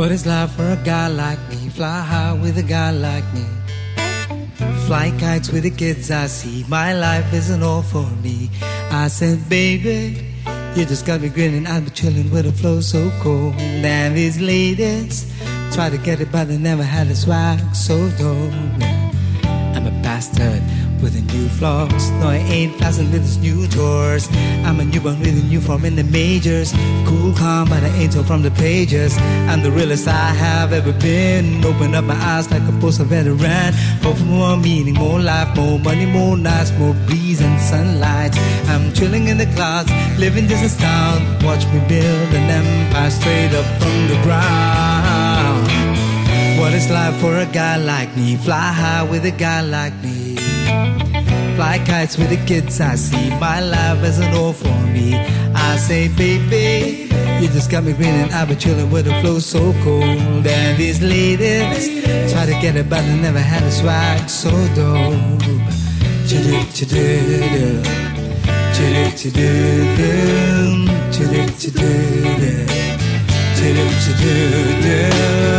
What is life for a guy like me? Fly high with a guy like me. Fly kites with the kids I see. My life isn't all for me. I said, baby, you just got me grinning. I've been chilling with a flow so cold. And these ladies try to get it, but they never had a swag so dope. I'm a bastard with a new floss. No, I ain't fastened with this new doors. I'm a newborn with a new form in the majors. Cool, calm, but an angel from the pages. I'm the realest I have ever been. Open up my eyes like a post veteran. Hope for more meaning, more life, more money, more nights, more breeze and sunlight. I'm chilling in the clouds, living just a style. Watch me build an empire straight up from the ground. Is life for a guy like me? Fly high with a guy like me. Fly kites with the kids I see. My life isn't all for me. I say, baby, you just got me grinning. I've been chilling with the flow so cold. And these ladies try to get it, but they never had a swag so dope. Chidoo, chidoo, chidoo, chidoo, chidoo, chidoo, chidoo, chidoo.